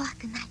怖くない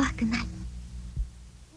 怖くない。